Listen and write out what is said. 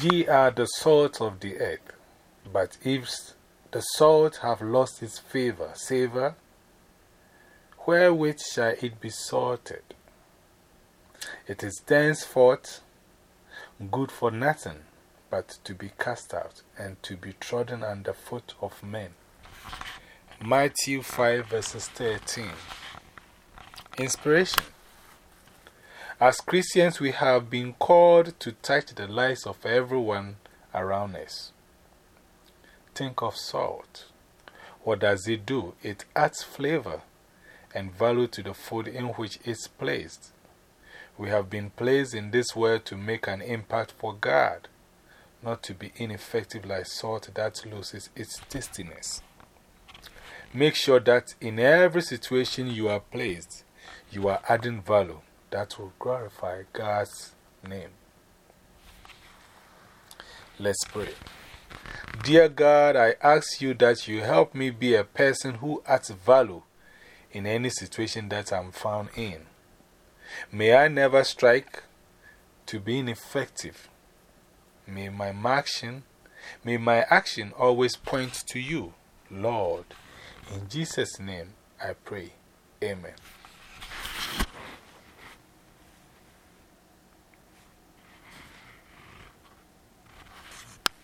Ye are the salt of the earth, but if the salt have lost its favor, savor, wherewith shall it be salted? It is thenceforth good for nothing but to be cast out and to be trodden under foot of men. Matthew 5 verses 13. Inspiration. As Christians, we have been called to touch the lives of everyone around us. Think of salt. What does it do? It adds flavor and value to the food in which it's placed. We have been placed in this world to make an impact for God, not to be ineffective like salt that loses its tastiness. Make sure that in every situation you are placed, you are adding value that will glorify God's name. Let's pray. Dear God, I ask you that you help me be a person who adds value in any situation that I'm found in. May I never strike to be ineffective. May my action, may my action always point to you, Lord. In Jesus' name I pray. Amen.